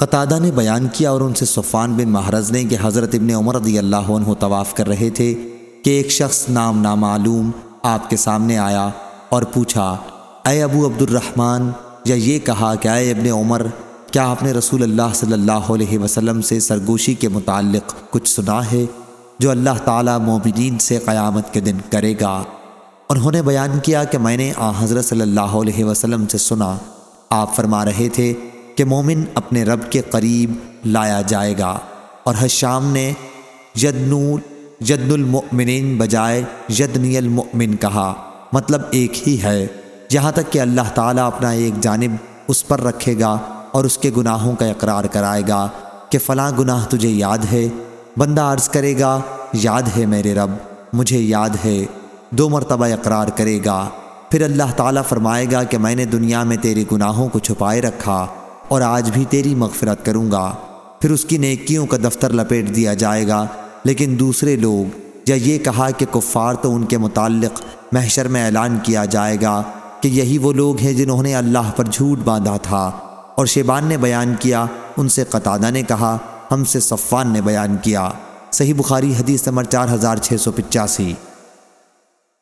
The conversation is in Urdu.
قطادہ نے بیان کیا اور ان سے صفان بن محرز نے کہ حضرت ابن عمر رضی اللہ عنہ طواف کر رہے تھے کہ ایک شخص نام نامعلوم آپ کے سامنے آیا اور پوچھا، اے ابو عبد الرحمن یا یہ کہا کہ، اے ابن عمر، کیا آپ نے رسول اللہ صلی اللہ علیہ وسلم سے سرگوشی کے متعلق کچھ سنا ہے جو اللہ تعالیٰ مومنین سے قیامت کے دن کرے گا؟ انہوں نے بیان کیا کہ، میں نے آ حضرت صلی اللہ علیہ وسلم سے سنا، آپ فرما رہے تھے کہ مومن اپنے رب کے قریب لایا جائے گا۔ اور حشام نے یدنول یدن المؤمنین بجائے یدنی المؤمن کہا۔ مطلب ایک ہی ہے۔ یہاں تک کہ اللہ تعالیٰ اپنا ایک جانب اس پر رکھے گا اور اس کے گناہوں کا اقرار کرائے گا کہ فلاں گناہ تجھے یاد ہے۔ بندہ عرض کرے گا، یاد ہے میرے رب، مجھے یاد ہے۔ دو مرتبہ اقرار کرے گا۔ پھر اللہ تعالیٰ فرمائے گا کہ میں نے دنیا میں تیرے گناہوں کو چھپائے رکھا۔ اور آج بھی تیری مغفرت کروں گا۔ پھر اس کی نیکیوں کا دفتر لپیٹ دیا جائے گا۔ لیکن دوسرے لوگ، یا یہ کہا کہ کفار تو ان کے متعلق محشر میں اعلان کیا جائے گا کہ یہی وہ لوگ ہیں جنہوں نے اللہ پر جھوٹ باندھا تھا۔ اور شیبان نے بیان کیا، ان سے قطادہ نے کہا، ہم سے صفان نے بیان کیا۔ صحیح بخاری حدیث نمبر چار ہزار چھ سو پچاسی۔